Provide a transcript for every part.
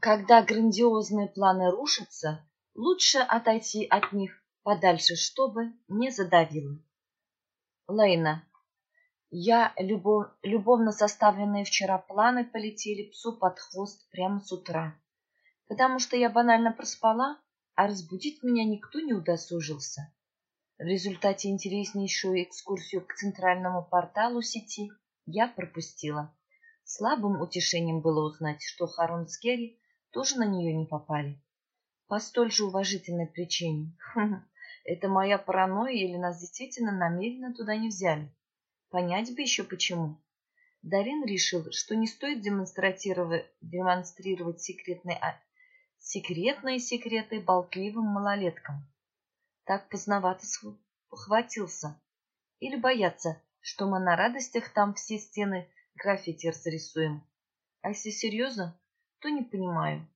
Когда грандиозные планы рушатся, лучше отойти от них подальше, чтобы не задавило. Лейна. Я любов... любовно составленные вчера планы полетели псу под хвост прямо с утра, потому что я банально проспала, а разбудить меня никто не удосужился. В результате интереснейшую экскурсию к центральному порталу сети я пропустила. Слабым утешением было узнать, что Харон с Керри тоже на нее не попали. По столь же уважительной причине. Это моя паранойя или нас действительно намеренно туда не взяли? Понять бы еще почему. Дарин решил, что не стоит демонстрировать, демонстрировать секретные, а, секретные секреты болтливым малолеткам. Так поздновато хватился. Или боятся, что мы на радостях там все стены граффити разрисуем. А если серьезно, то не понимаю.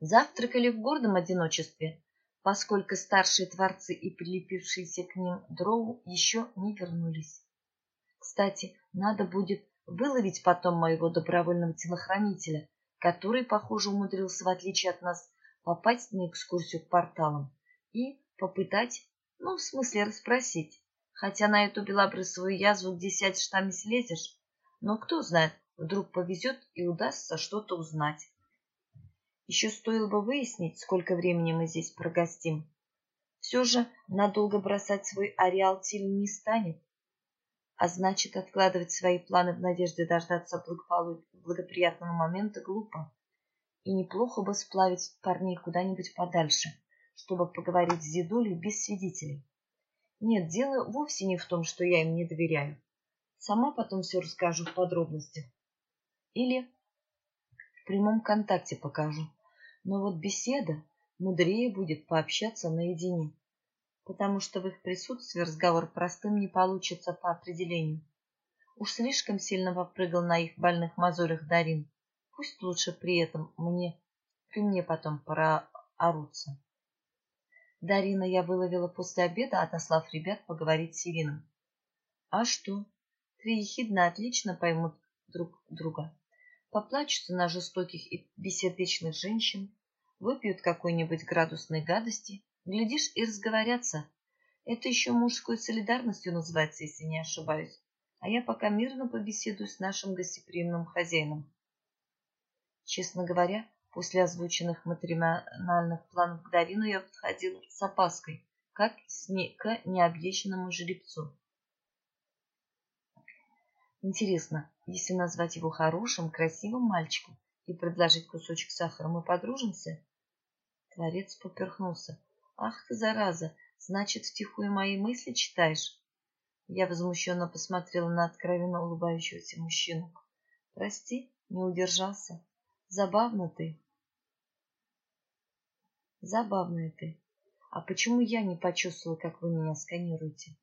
Завтракали в гордом одиночестве, поскольку старшие творцы и прилепившиеся к ним дроу еще не вернулись. Кстати, надо будет выловить потом моего добровольного телохранителя, который, похоже, умудрился, в отличие от нас, попасть на экскурсию к порталам и попытать, ну, в смысле, расспросить. Хотя на эту белобрысовую язву где сядь штамме слезешь, но кто знает, вдруг повезет и удастся что-то узнать. Еще стоило бы выяснить, сколько времени мы здесь прогостим. Все же надолго бросать свой ареал Тиль не станет. А значит, откладывать свои планы в надежде дождаться благоприятного момента глупо. И неплохо бы сплавить парней куда-нибудь подальше, чтобы поговорить с дедулей без свидетелей. Нет, дело вовсе не в том, что я им не доверяю. Сама потом все расскажу в подробностях. Или в прямом контакте покажу. Но вот беседа мудрее будет пообщаться наедине, потому что в их присутствии разговор простым не получится по определению. Уж слишком сильно попрыгал на их больных мозолях Дарин. Пусть лучше при этом мне, при мне потом проорутся. Дарина я выловила после обеда, отослав ребят поговорить с Ирином. А что? Три ехидно отлично поймут друг друга поплачутся на жестоких и бессердечных женщин, выпьют какой-нибудь градусной гадости, глядишь, и разговорятся. Это еще мужской солидарностью называется, если не ошибаюсь. А я пока мирно побеседую с нашим гостеприимным хозяином. Честно говоря, после озвученных матримональных планов к Дарину я подходила с опаской, как к необъезженному жеребцу. Интересно, если назвать его хорошим, красивым мальчиком и предложить кусочек сахара, мы подружимся? Творец поперхнулся. Ах ты, зараза, значит, втихую мои мысли читаешь? Я возмущенно посмотрела на откровенно улыбающегося мужчину. Прости, не удержался. Забавно ты. Забавная ты. А почему я не почувствовала, как вы меня сканируете?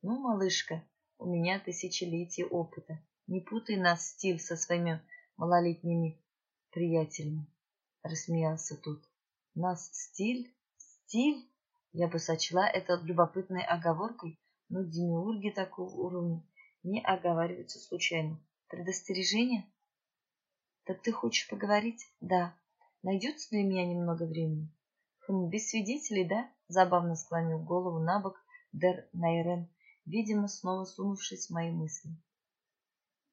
Ну, малышка, у меня тысячелетие опыта. Не путай нас, Стиль, со своими малолетними приятелями. Рассмеялся тут. Нас Стиль? Стиль? Я бы сочла это любопытной оговоркой, но демиурги такого уровня не оговариваются случайно. Предостережение? Так ты хочешь поговорить? Да. Найдется для меня немного времени? Хм, без свидетелей, да? Забавно склонил голову на бок Дер Найрен видимо, снова сунувшись в мои мысли.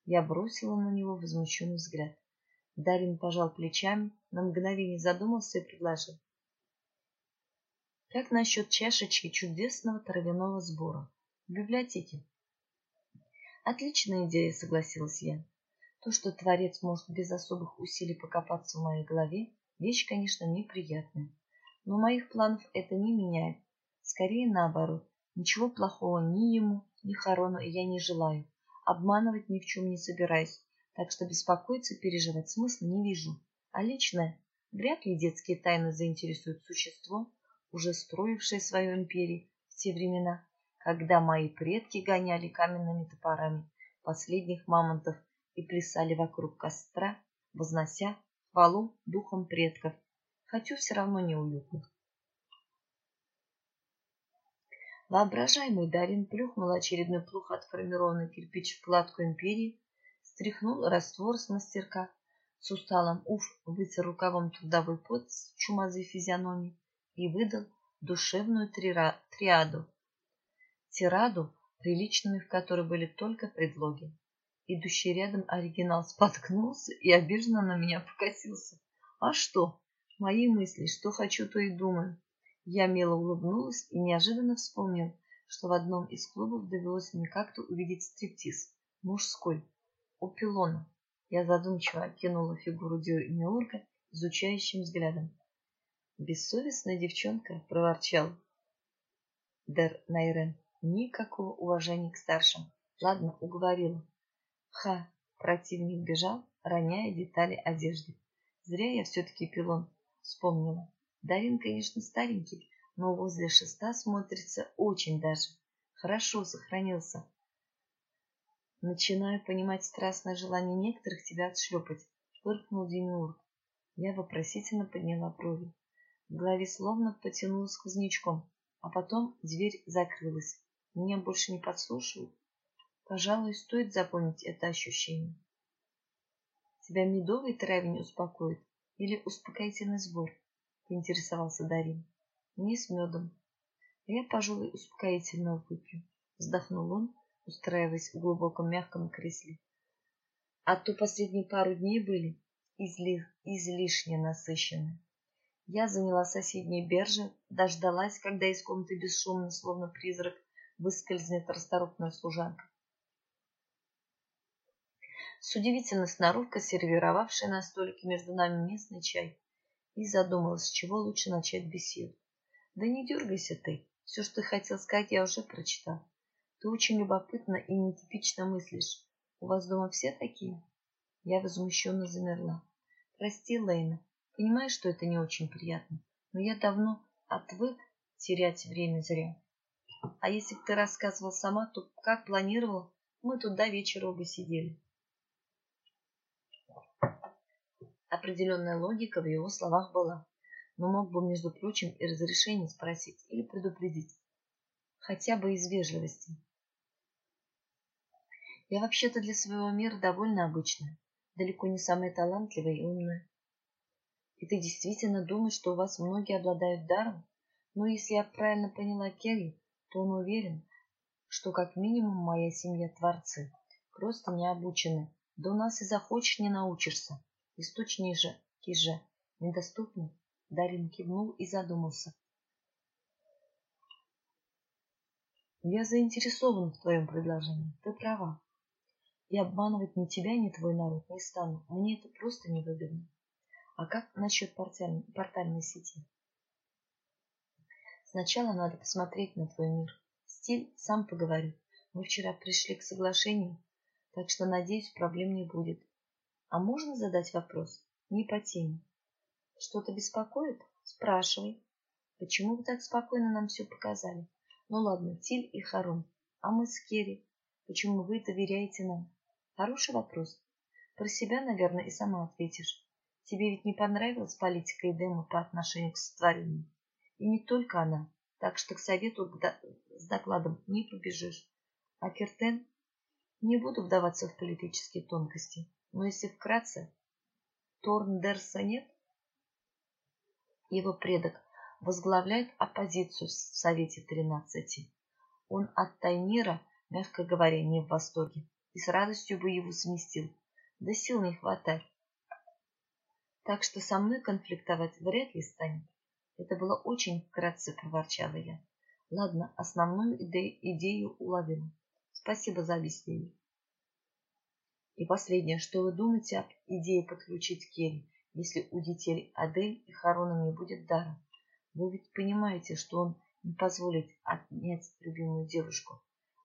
Я бросила на него возмущенный взгляд. Дарин пожал плечами, на мгновение задумался и предложил. Как насчет чашечки чудесного травяного сбора в библиотеке? Отличная идея, согласилась я. То, что творец может без особых усилий покопаться в моей голове, вещь, конечно, неприятная. Но моих планов это не меняет. Скорее наоборот. Ничего плохого ни ему, ни Харону я не желаю. Обманывать ни в чем не собираюсь, так что беспокоиться, переживать смысла не вижу. А личное, вряд ли детские тайны заинтересуют существо, уже строившее свою империю в те времена, когда мои предки гоняли каменными топорами последних мамонтов и плясали вокруг костра, вознося хвалу духом предков. Хочу все равно неуютно. Воображаемый Дарин плюхнул очередной плохо отформированный кирпич в кладку империи, стряхнул раствор с мастерка, С усталым уф вытер рукавом трудовой пот с чумазой физиономией и выдал душевную триаду. Тираду, приличными в которой были только предлоги. Идущий рядом оригинал споткнулся и обиженно на меня покосился. А что? Мои мысли, что хочу, то и думаю. Я мило улыбнулась и неожиданно вспомнил, что в одном из клубов довелось мне как-то увидеть стриптиз. Мужской. У пилона. Я задумчиво окинула фигуру Демиурга изучающим взглядом. «Бессовестная девчонка», — проворчал Дер Найрен. «Никакого уважения к старшим. Ладно, уговорила». Ха! Противник бежал, роняя детали одежды. Зря я все-таки пилон вспомнила. Дарин, конечно, старенький, но возле шеста смотрится очень даже. Хорошо сохранился. Начинаю понимать страстное желание некоторых тебя отшлепать, фыркнул Демиург. Я вопросительно подняла брови. В голове словно потянуло сквознячком, а потом дверь закрылась. Меня больше не подслушивают. Пожалуй, стоит запомнить это ощущение. Тебя медовый травень успокоит или успокоительный сбор? Поинтересовался Дарин. Мне с медом. Я, пожалуй, успокоительного выпью. Вздохнул он, устраиваясь в глубоком мягком кресле. А то последние пару дней были изли... излишне насыщены. Я заняла соседние биржи, дождалась, когда из комнаты бесшумно, словно призрак, выскользнет расторопная служанка. С удивительной сноровкой сервировавшая на столике между нами местный чай, и задумалась, с чего лучше начать беседу. Да не дергайся ты, все, что ты хотел сказать, я уже прочитал. Ты очень любопытно и нетипично мыслишь. У вас дома все такие? Я возмущенно замерла. Прости, Лейна, понимаю, что это не очень приятно, но я давно отвык терять время зря. А если бы ты рассказывал сама, то как планировала, мы тут до вечера оба сидели. Определенная логика в его словах была, но мог бы, между прочим, и разрешение спросить или предупредить. Хотя бы из вежливости. Я вообще-то для своего мира довольно обычная, далеко не самая талантливая и умная. И ты действительно думаешь, что у вас многие обладают даром? Но если я правильно поняла Керри, то он уверен, что как минимум моя семья творцы, просто не обучены. Да у нас и захочешь не научишься. Источники же, же недоступны. Дарин кивнул и задумался. Я заинтересован в твоем предложении. Ты права. И обманывать ни тебя, ни твой народ не стану. Мне это просто невыгодно. А как насчет портальной, портальной сети? Сначала надо посмотреть на твой мир. Стиль, сам поговорю. Мы вчера пришли к соглашению, так что, надеюсь, проблем не будет. А можно задать вопрос? Не по теме. Что-то беспокоит? Спрашивай. Почему вы так спокойно нам все показали? Ну ладно, Тиль и Харун. А мы с Керри. Почему вы доверяете нам? Хороший вопрос. Про себя, наверное, и сама ответишь. Тебе ведь не понравилась политика Эдема по отношению к сотворению. И не только она. Так что к совету с докладом не побежишь. А Кертен? Не буду вдаваться в политические тонкости. Но если вкратце, Торндерса нет. Его предок возглавляет оппозицию в Совете Тринадцати. Он от Тайнира, мягко говоря, не в восторге и с радостью бы его сместил. Да сил не хватает. Так что со мной конфликтовать вряд ли станет. Это было очень вкратце, проворчала я. Ладно, основную иде идею уловила. Спасибо за объяснение. И последнее, что вы думаете об идее подключить Керри, если у детей Адель и Харона не будет дара? Вы ведь понимаете, что он не позволит отнять любимую девушку.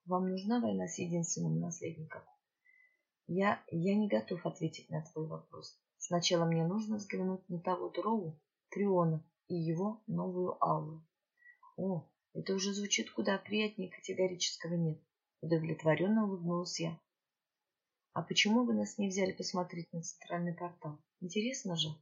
Вам нужна война с единственным наследником? Я, я не готов ответить на твой вопрос. Сначала мне нужно взглянуть на того Дроу, Триона и его новую ауру. О, это уже звучит куда приятнее категорического нет. Удовлетворенно улыбнулась я. А почему вы нас не взяли посмотреть на центральный портал? Интересно же.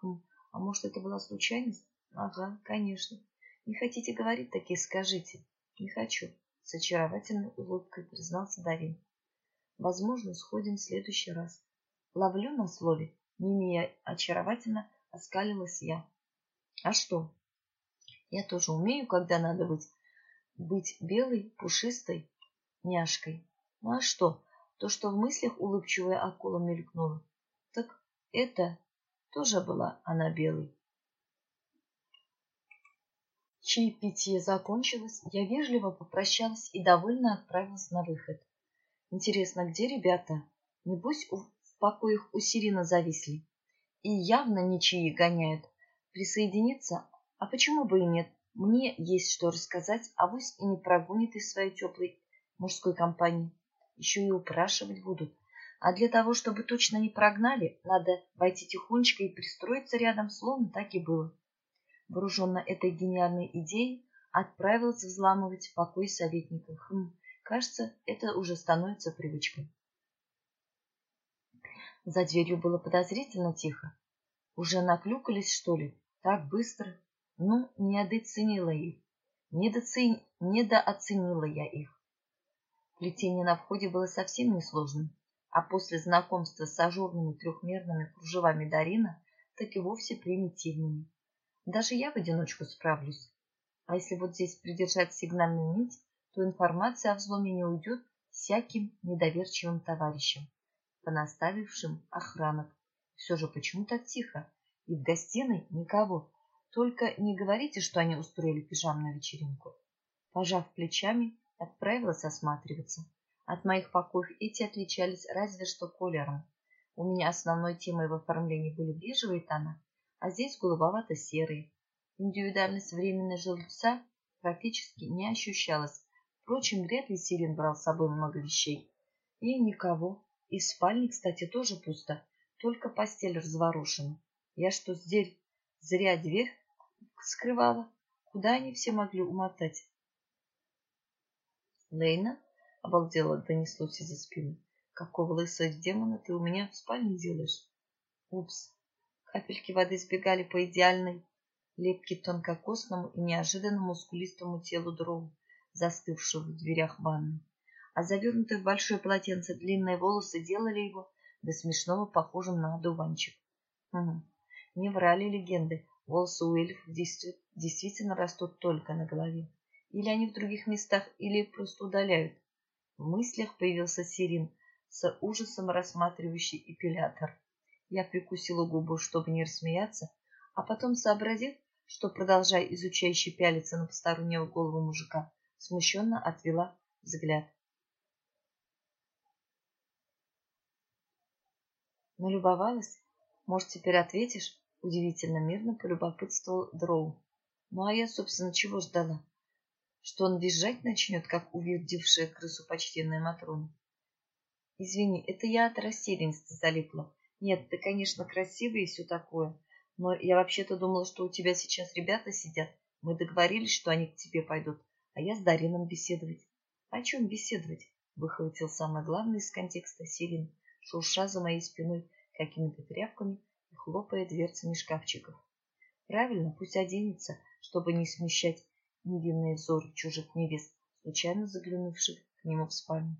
Хм, а может, это была случайность? Ага, конечно. Не хотите говорить такие, скажите. Не хочу. С очаровательной улыбкой признался Дарин. Возможно, сходим в следующий раз. Ловлю на слове Не менее очаровательно оскалилась я. А что? Я тоже умею, когда надо быть, быть белой, пушистой няшкой. Ну а что? То, что в мыслях улыбчивая акула мелькнула. Так это тоже была она белой. Чаепитие закончилось, я вежливо попрощалась и довольно отправилась на выход. Интересно, где ребята? Небось, в покоях у Сирина зависли. И явно ничьи гоняют. Присоединиться? А почему бы и нет? Мне есть что рассказать, а вось и не прогонит из своей теплой мужской компании. Еще и упрашивать будут. А для того, чтобы точно не прогнали, надо войти тихонечко и пристроиться рядом, словно так и было вооруженно этой гениальной идеей, отправился взламывать покой советника. Хм, кажется, это уже становится привычкой. За дверью было подозрительно тихо. Уже наклюкались, что ли? Так быстро? Ну, не недооценила их. Недооцен... Недооценила я их. Плетение на входе было совсем несложным, а после знакомства с ажурными трехмерными кружевами Дарина так и вовсе примитивными. Даже я в одиночку справлюсь. А если вот здесь придержать сигнальную нить, то информация о взломе не уйдет всяким недоверчивым товарищам, понаставившим охранок. Все же почему так тихо? И в гостиной никого. Только не говорите, что они устроили пижамную вечеринку. Пожав плечами, отправилась осматриваться. От моих покоев эти отличались разве что колером. У меня основной темой в оформлении были бежевые тона, а здесь голубовато-серые. Индивидуальность временной жильца практически не ощущалась. Впрочем, вряд ли Сирин брал с собой много вещей. И никого. И в спальне, кстати, тоже пусто, только постель разворошена. Я что, здесь зря дверь скрывала? Куда они все могли умотать? Лейна обалдела, донеслось из-за спины. Какого лысого демона ты у меня в спальне делаешь? Упс, Капельки воды сбегали по идеальной лепке тонкокосному и неожиданно мускулистому телу дроу, застывшего в дверях ванны. А завернутые в большое полотенце длинные волосы делали его до смешного похожим на одуванчик. Угу. Не врали легенды, волосы у эльфов действительно растут только на голове. Или они в других местах, или просто удаляют. В мыслях появился Сирин с ужасом рассматривающий эпилятор. Я прикусила губу, чтобы не рассмеяться, а потом, сообразив, что, продолжая изучающе пялиться на постороннего голову мужика, смущенно отвела взгляд. Налюбовалась? Может, теперь ответишь? Удивительно мирно полюбопытствовал Дроу. Ну, а я, собственно, чего ждала? Что он визжать начнет, как увидевшая крысу почтенная Матрона? Извини, это я от растерянности залипла. Нет, ты, конечно, красивый и все такое. Но я вообще-то думала, что у тебя сейчас ребята сидят. Мы договорились, что они к тебе пойдут, а я с Дарином беседовать. О чем беседовать? Выхватил самое главное из контекста Селин, шурша за моей спиной какими-то тряпками и хлопая дверцами шкафчиков. Правильно, пусть оденется, чтобы не смущать невинные взоры чужих невест, случайно заглянувших к нему в спальню.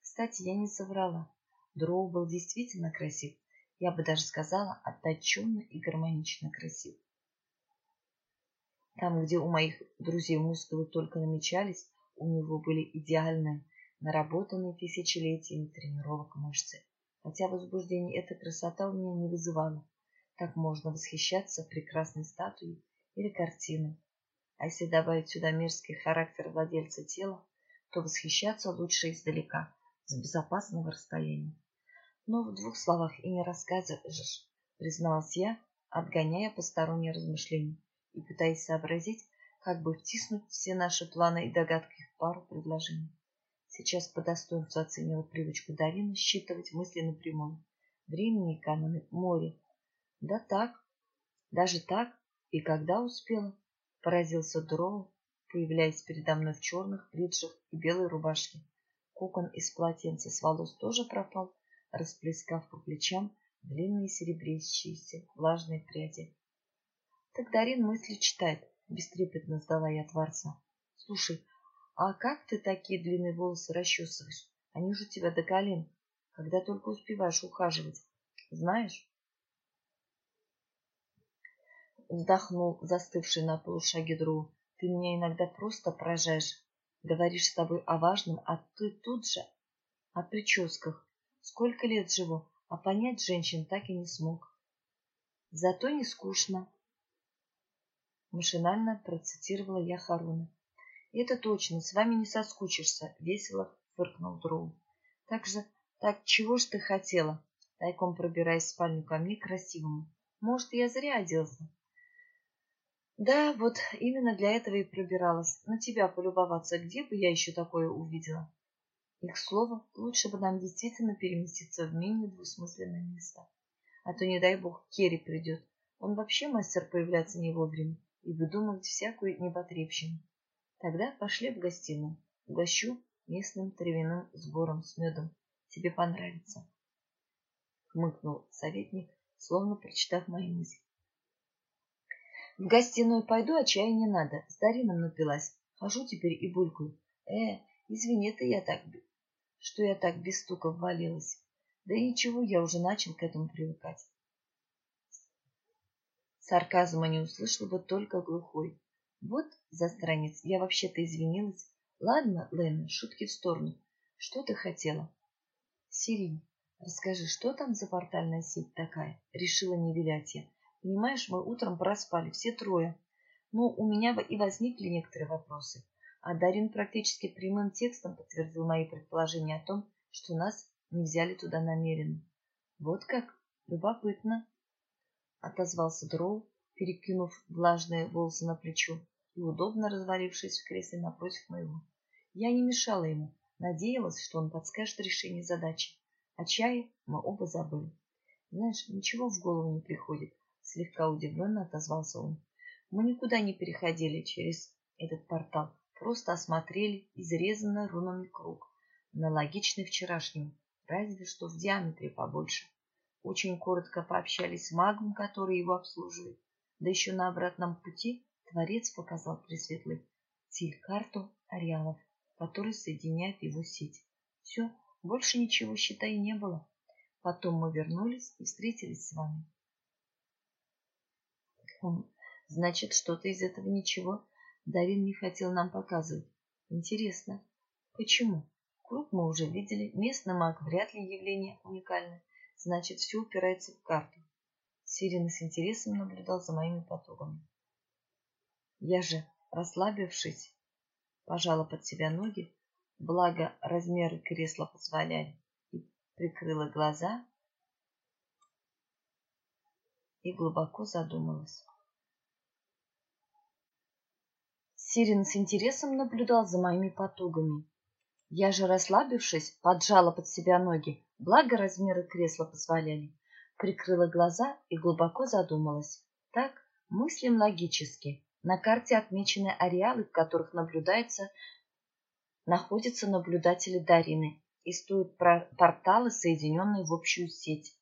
Кстати, я не соврала. Дроу был действительно красив, я бы даже сказала, отточенно и гармонично красив. Там, где у моих друзей мускулы только намечались, у него были идеальные, наработанные тысячелетиями тренировок мышцы. Хотя возбуждение эта красота у меня не вызывала. Так можно восхищаться прекрасной статуей или картиной. А если добавить сюда мерзкий характер владельца тела, то восхищаться лучше издалека, с безопасного расстояния. Но в двух словах и не расскажешь, призналась я, отгоняя посторонние размышления и пытаясь сообразить, как бы втиснуть все наши планы и догадки в пару предложений. Сейчас по достоинству оценила привычку Дарины считывать мысли напрямую. Времени экономит море. Да так, даже так, и когда успела, поразился Дроу, появляясь передо мной в черных бриджах и белой рубашке. Кокон из полотенца с волос тоже пропал, расплескав по плечам длинные серебрящиеся влажные пряди. Так Дарин мысли читает, бестрепетно сдала я Творца. Слушай, а как ты такие длинные волосы расчесываешь? Они же у тебя до колен, когда только успеваешь ухаживать. Знаешь? Вздохнул застывший на полушаге Дроу. Ты меня иногда просто поражаешь. Говоришь с тобой о важном, а ты тут же о прическах. Сколько лет живу, а понять женщин так и не смог. Зато не скучно. Машинально процитировала я Харуна. Это точно, с вами не соскучишься, весело фыркнул Дроу. Так же, так чего ж ты хотела? Тайком пробираясь в спальню ко мне красивому. Может, я зря оделся? Да, вот именно для этого и пробиралась. На тебя полюбоваться, где бы я еще такое увидела? Их слово, лучше бы нам действительно переместиться в менее двусмысленное место. А то, не дай бог, Керри придет. Он вообще мастер появляться не вовремя и выдумывать всякую непотребщину. Тогда пошли в гостиную. Угощу местным травяным сбором с медом. Тебе понравится. Хмыкнул советник, словно прочитав мои мысли. В гостиную пойду, а чая не надо. С Дарином напилась. Хожу теперь и булькаю. Э, извини ты я так, что я так без стука ввалилась. Да ничего, я уже начал к этому привыкать. Сарказма не услышал бы только глухой. Вот, застранец, я вообще-то извинилась. Ладно, Лена, шутки в сторону. Что ты хотела? Сирень, расскажи, что там за портальная сеть такая? Решила не вилять я. Понимаешь, мы утром проспали, все трое. Ну, у меня и возникли некоторые вопросы. А Дарин практически прямым текстом подтвердил мои предположения о том, что нас не взяли туда намеренно. Вот как? Любопытно. Отозвался Дроу, перекинув влажные волосы на плечо и удобно развалившись в кресле напротив моего. Я не мешала ему, надеялась, что он подскажет решение задачи. О чае мы оба забыли. Знаешь, ничего в голову не приходит. Слегка удивленно отозвался он. Мы никуда не переходили через этот портал, просто осмотрели изрезанный рунами круг, аналогичный вчерашнему, разве что в диаметре побольше. Очень коротко пообщались с магом, который его обслуживает. Да еще на обратном пути Творец показал Пресветлый Тиль-карту ареалов, которые соединяют его сеть. Все, больше ничего, считай, не было. Потом мы вернулись и встретились с вами. Значит, что-то из этого ничего Дарин не хотел нам показывать. Интересно, почему? Круг мы уже видели, местный маг вряд ли явление уникальное, значит, все упирается в карту. Сирина с интересом наблюдал за моими потугами. Я же, расслабившись, пожала под себя ноги, благо размеры кресла позволяли, и прикрыла глаза и глубоко задумалась. Сирин с интересом наблюдал за моими потугами. Я же, расслабившись, поджала под себя ноги, благо размеры кресла позволяли, прикрыла глаза и глубоко задумалась. Так, мыслим логически. На карте отмечены ареалы, в которых наблюдается, находятся наблюдатели Дарины и стоят порталы, соединенные в общую сеть.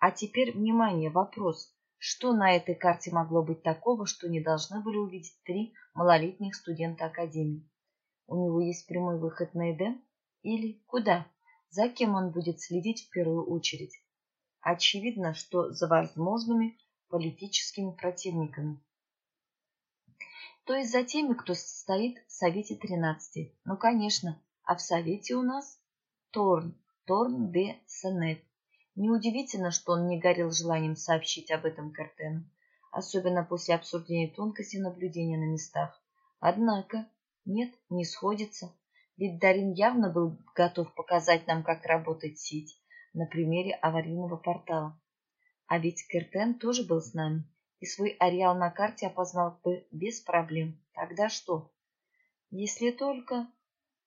А теперь, внимание, вопрос. Что на этой карте могло быть такого, что не должны были увидеть три малолетних студента Академии? У него есть прямой выход на Эдем? Или куда? За кем он будет следить в первую очередь? Очевидно, что за возможными политическими противниками. То есть за теми, кто стоит в Совете 13. Ну, конечно, а в Совете у нас Торн, Торн де Сенет. Неудивительно, что он не горел желанием сообщить об этом Картену, особенно после обсуждения тонкостей наблюдения на местах. Однако, нет, не сходится, ведь Дарин явно был готов показать нам, как работает сеть на примере аварийного портала. А ведь Кертен тоже был с нами, и свой ареал на карте опознал бы без проблем. Тогда что? Если только...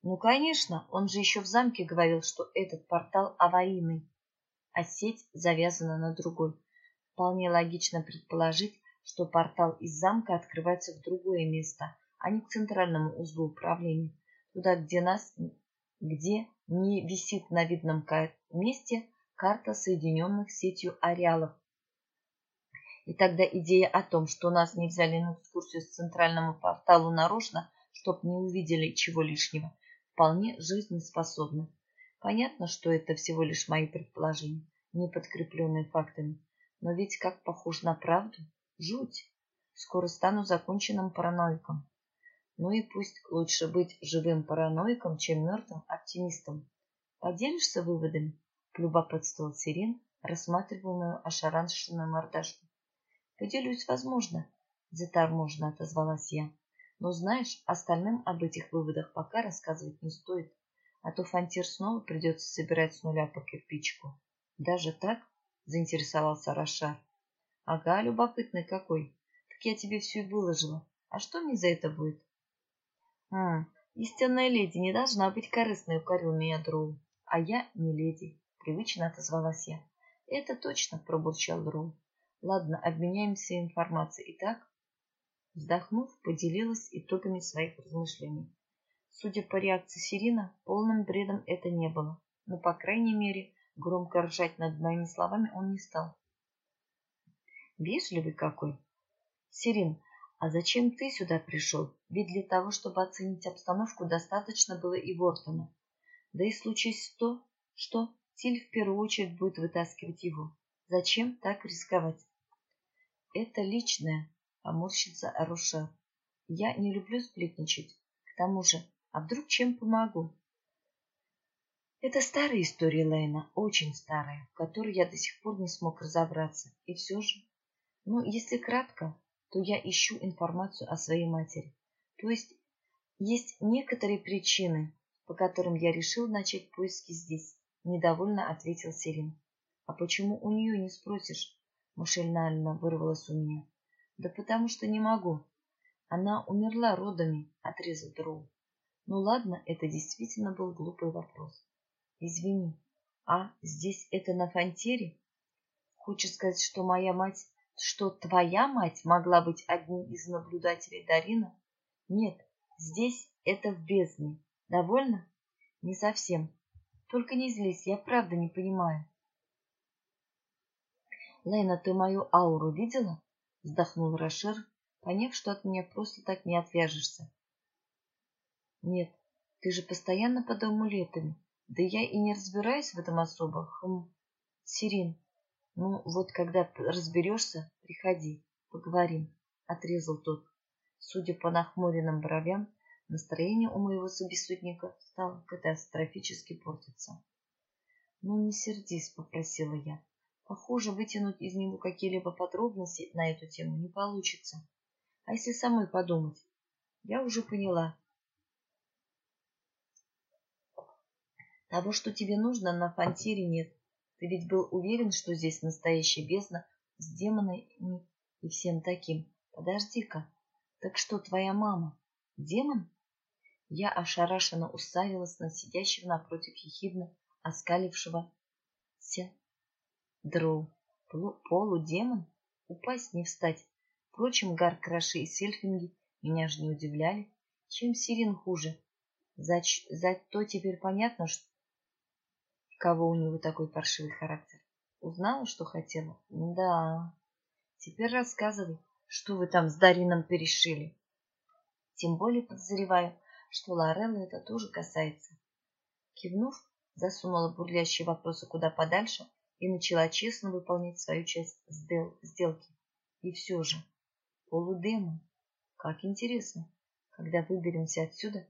Ну, конечно, он же еще в замке говорил, что этот портал аварийный а сеть завязана на другой. Вполне логично предположить, что портал из замка открывается в другое место, а не к центральному узлу управления, туда, где нас, где не висит на видном месте карта соединенных сетью ареалов. И тогда идея о том, что нас не взяли на экскурсию с центральному порталу нарочно, чтоб не увидели чего лишнего, вполне жизнеспособна. Понятно, что это всего лишь мои предположения, не подкрепленные фактами. Но ведь как похож на правду? Жуть! скоро стану законченным параноиком. Ну и пусть лучше быть живым параноиком, чем мертвым оптимистом. Поделишься выводами? Полюбопытствовал Сирин, рассматривая мою ошарашенную мордашку. Поделюсь, возможно, заторможенно отозвалась я. Но знаешь, остальным об этих выводах пока рассказывать не стоит, а то фантир снова придется собирать с нуля по кирпичику. Даже так? Заинтересовался Рошар. Ага, любопытный какой. Так я тебе все и выложила. А что мне за это будет? Хм, истинная леди не должна быть корыстной, укорил меня Дроу. А я не леди, привычно отозвалась я. Это точно, пробурчал Дроу. Ладно, обменяемся информацией. Итак, Вздохнув, поделилась итогами своих размышлений. Судя по реакции Сирина, полным бредом это не было, но, по крайней мере, громко ржать над моими словами он не стал. Вежливый какой. Сирин, а зачем ты сюда пришел? Ведь для того, чтобы оценить обстановку, достаточно было и Вортона. Да и случись то, что Тиль в первую очередь будет вытаскивать его. Зачем так рисковать? Это личное, поморщится Аруша. Я не люблю сплетничать. К тому же, а вдруг чем помогу? Это старая история Лейна, очень старая, в которой я до сих пор не смог разобраться. И все же, ну, если кратко, то я ищу информацию о своей матери. То есть, есть некоторые причины, по которым я решил начать поиски здесь. Недовольно ответил Сирин. А почему у нее не спросишь? Машинально вырвалось у меня. Да потому что не могу. Она умерла родами, отрезал Дроу. Ну ладно, это действительно был глупый вопрос. Извини, а здесь это на фонтере? Хочешь сказать, что моя мать, что твоя мать могла быть одним из наблюдателей Дарина? Нет, здесь это в бездне. Довольно? Не совсем. Только не злись, я правда не понимаю. Лейна, ты мою ауру видела? вздохнул Рошер, поняв, что от меня просто так не отвяжешься. Нет, ты же постоянно под амулетами. Да я и не разбираюсь в этом особо. Хм, Сирин, ну вот когда разберешься, приходи, поговорим, отрезал тот. Судя по нахмуренным бровям, настроение у моего собеседника стало катастрофически портиться. Ну не сердись, попросила я. Похоже, вытянуть из него какие-либо подробности на эту тему не получится. А если самой подумать? Я уже поняла. Того, что тебе нужно, на фантире нет. Ты ведь был уверен, что здесь настоящая бездна с демонами и всем таким. Подожди-ка, так что твоя мама? Демон? Я ошарашенно уставилась на сидящего напротив ехидно оскалившегося Дроу. Полудемон? Упасть не встать. Впрочем, Гаркраши и Сельфинги меня же не удивляли. Чем Сирин хуже? Зач... Зато теперь понятно, что... кого у него такой паршивый характер. Узнала, что хотела? Да. Теперь рассказывай, что вы там с Дарином перешили. Тем более подозреваю, что Лорелла это тоже касается. Кивнув, засунула бурлящие вопросы куда подальше и начала честно выполнять свою часть сделки. И все же, полудемон. Как интересно. Когда выберемся отсюда,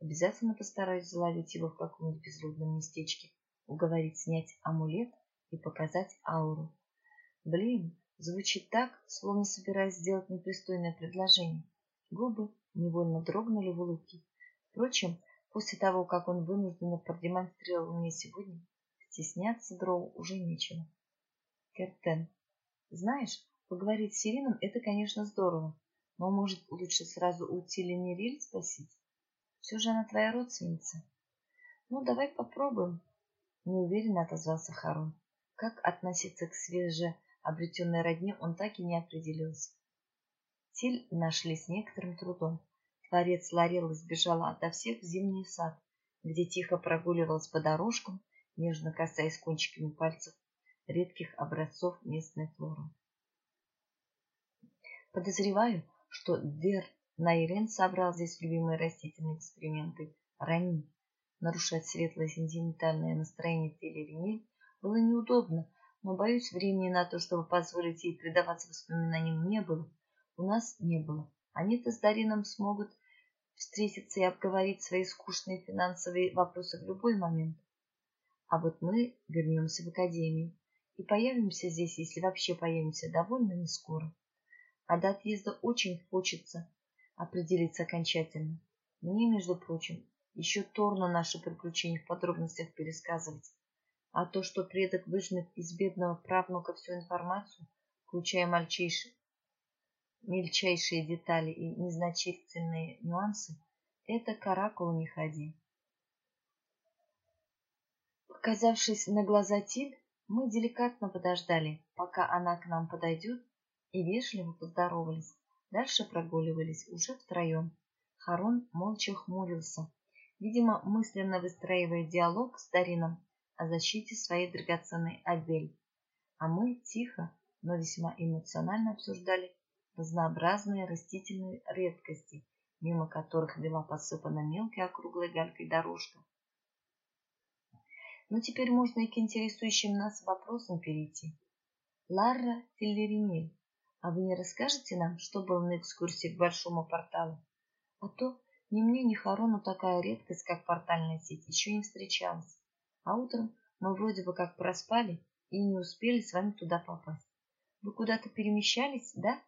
обязательно постараюсь заловить его в каком-нибудь безлюдном местечке, уговорить снять амулет и показать ауру. Блин, звучит так, словно собираюсь сделать непристойное предложение. Губы невольно дрогнули в улыбке. Впрочем, после того, как он вынужденно продемонстрировал мне сегодня, Стесняться Дроу уже нечего. Кертен. Знаешь, поговорить с Сирином – это, конечно, здорово, но, может, лучше сразу у Тиленериль спросить? Все же она твоя родственница. Ну, давай попробуем. Неуверенно отозвался Харон. Как относиться к свеже обретенной родне, он так и не определился. Тиль нашли с некоторым трудом. Творец Ларелла сбежала ото всех в зимний сад, где тихо прогуливалась по дорожкам нежно касаясь кончиками пальцев редких образцов местной флоры. Подозреваю, что Дер Найрен собрал здесь любимые растительные эксперименты Рани. Нарушать светлое сентиментальное настроение Телеринель было неудобно, но, боюсь, времени на то, чтобы позволить ей предаваться воспоминаниям, не было. у нас не было. Они-то с Дарином смогут встретиться и обговорить свои скучные финансовые вопросы в любой момент. А вот мы вернемся в академию и появимся здесь, если вообще появимся, довольно не скоро. А до отъезда очень хочется определиться окончательно. Мне, между прочим, еще торно наши приключения в подробностях пересказывать. А то, что предок выжмет из бедного правнука всю информацию, включая мальчишек, мельчайшие детали и незначительные нюансы, это к не ходи. Показавшись на глаза Тиль, мы деликатно подождали, пока она к нам подойдет, и вежливо поздоровались. Дальше прогуливались уже втроем. Харон молча хмурился, видимо, мысленно выстраивая диалог с Дарином о защите своей драгоценной Адель. А мы тихо, но весьма эмоционально обсуждали разнообразные растительные редкости, мимо которых вела посыпана мелкой округлой галькой дорожка. Но теперь можно и к интересующим нас вопросам перейти. Ларра Теллеринель, а вы не расскажете нам, что было на экскурсии к большому порталу? А то ни мне, ни Харону такая редкость, как портальная сеть, еще не встречалась. А утром мы вроде бы как проспали и не успели с вами туда попасть. Вы куда-то перемещались, да?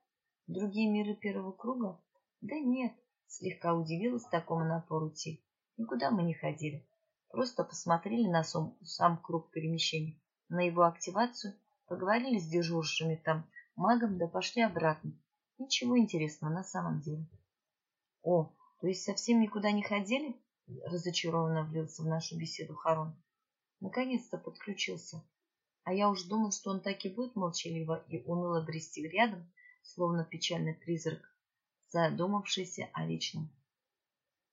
Другие миры первого круга? Да нет, слегка удивилась такому напору Тиль. Никуда мы не ходили. Просто посмотрели на сам, сам круг перемещения, на его активацию, поговорили с дежуршими там магом, да пошли обратно. Ничего интересного на самом деле. О, то есть совсем никуда не ходили? Разочарованно влился в нашу беседу Харон. Наконец-то подключился. А я уж думал, что он так и будет молчаливо и уныло брести рядом, словно печальный призрак, задумавшийся о вечном.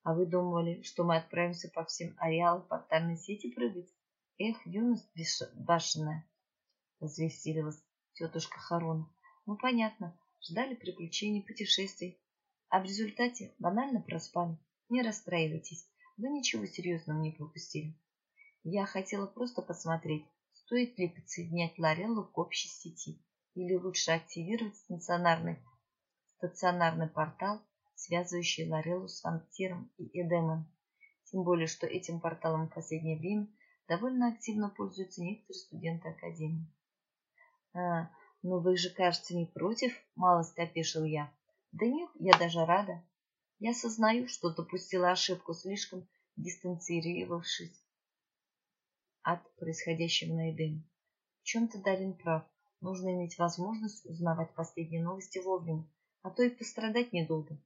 А вы думали, что мы отправимся по всем ареалам портальной сети прыгать? Эх, юность башенная! Развеселилась тетушка Харона. Ну, понятно, ждали приключений, путешествий. А в результате банально проспали. Не расстраивайтесь, вы ничего серьезного не пропустили. Я хотела просто посмотреть, стоит ли подсоединять Лореллу к общей сети или лучше активировать стационарный, стационарный портал, связывающий Лореллу с Вампиром и Эдемом. Тем более, что этим порталом в последнее время довольно активно пользуются некоторые студенты Академии. «А, но вы же, кажется, не против?» – малость опешил я. «Да нет, я даже рада. Я сознаю, что допустила ошибку, слишком дистанцировавшись от происходящего на Эдеме. В чем-то Дарин прав. Нужно иметь возможность узнавать последние новости вовремя, а то и пострадать недолго.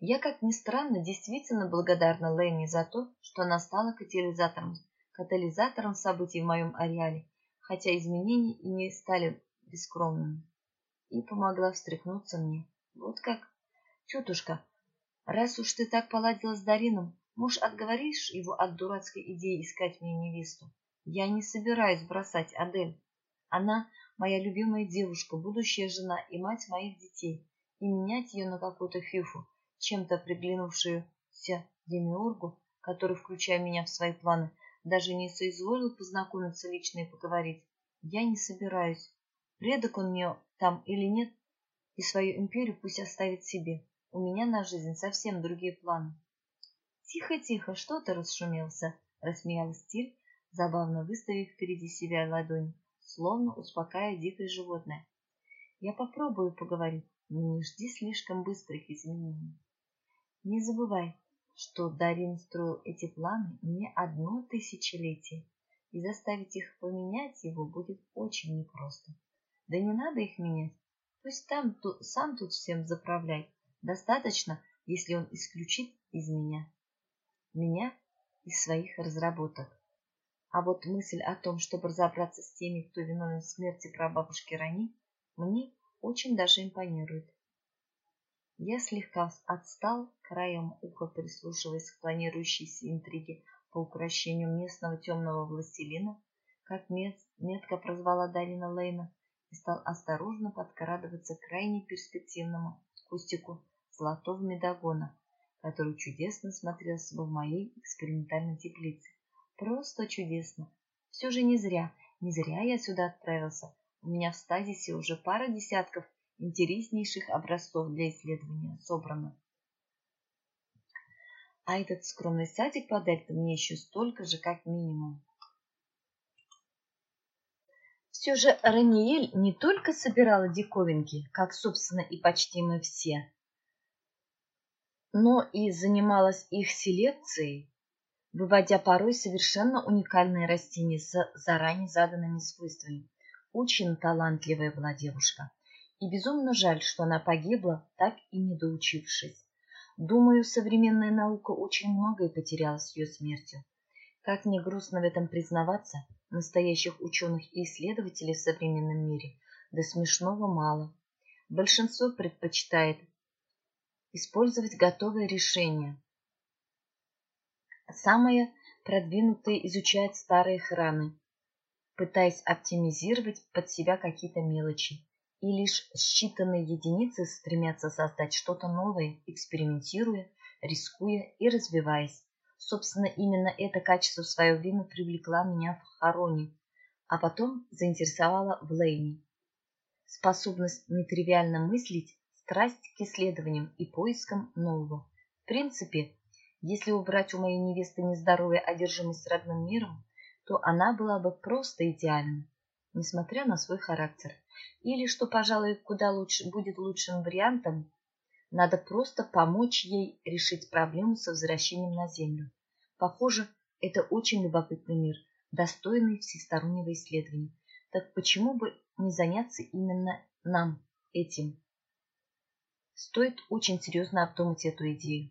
Я, как ни странно, действительно благодарна Лэйне за то, что она стала катализатором, катализатором событий в моем ареале, хотя изменения и не стали бескромными. И помогла встряхнуться мне. Вот как. Тетушка, раз уж ты так поладила с Дарином, может, отговоришь его от дурацкой идеи искать мне невесту? Я не собираюсь бросать Адель. Она моя любимая девушка, будущая жена и мать моих детей, и менять ее на какую-то фифу, чем-то приглянувшуюся демиургу, который, включая меня в свои планы, даже не соизволил познакомиться лично и поговорить, я не собираюсь. Предок он мне там или нет, и свою империю пусть оставит себе. У меня на жизнь совсем другие планы. Тихо-тихо, что ты расшумелся? Рассмеялась Тиль, забавно выставив впереди себя ладонь словно успокаивая дикое животное. Я попробую поговорить, но не жди слишком быстрых изменений. Не забывай, что Дарин строил эти планы не одно тысячелетие, и заставить их поменять его будет очень непросто. Да не надо их менять, пусть там ту, сам тут всем заправляй. Достаточно, если он исключит из меня. Меня из своих разработок. А вот мысль о том, чтобы разобраться с теми, кто виновен в смерти прабабушки Рани, мне очень даже импонирует. Я слегка отстал, краем уха прислушиваясь к планирующейся интриге по укрощению местного темного властелина, как мет, метко прозвала Дарина Лейна, и стал осторожно подкрадываться к крайне перспективному кустику золотого медогона, который чудесно смотрелся бы в моей экспериментальной теплице. Просто чудесно. Все же не зря, не зря я сюда отправился. У меня в стазисе уже пара десятков интереснейших образцов для исследования собрано. А этот скромный садик подарит мне еще столько же, как минимум. Все же Раниэль не только собирала диковинки, как, собственно, и почти мы все, но и занималась их селекцией, выводя порой совершенно уникальные растения с заранее заданными свойствами. Очень талантливая была девушка. И безумно жаль, что она погибла, так и не доучившись. Думаю, современная наука очень многое потеряла с ее смертью. Как мне грустно в этом признаваться, настоящих ученых и исследователей в современном мире до смешного мало. Большинство предпочитает использовать готовые решения. Самые продвинутые изучают старые храны, пытаясь оптимизировать под себя какие-то мелочи и лишь считанные единицы стремятся создать что-то новое, экспериментируя, рискуя и развиваясь. Собственно, именно это качество в свое время привлекла меня в Хароне, а потом заинтересовала в Лейне. Способность нетривиально мыслить, страсть к исследованиям и поискам нового. В принципе, если убрать у моей невесты нездоровую одержимость родным миром, то она была бы просто идеальна, несмотря на свой характер – или, что, пожалуй, куда лучше, будет лучшим вариантом, надо просто помочь ей решить проблему со возвращением на Землю. Похоже, это очень любопытный мир, достойный всестороннего исследования. Так почему бы не заняться именно нам этим? Стоит очень серьезно обдумать эту идею.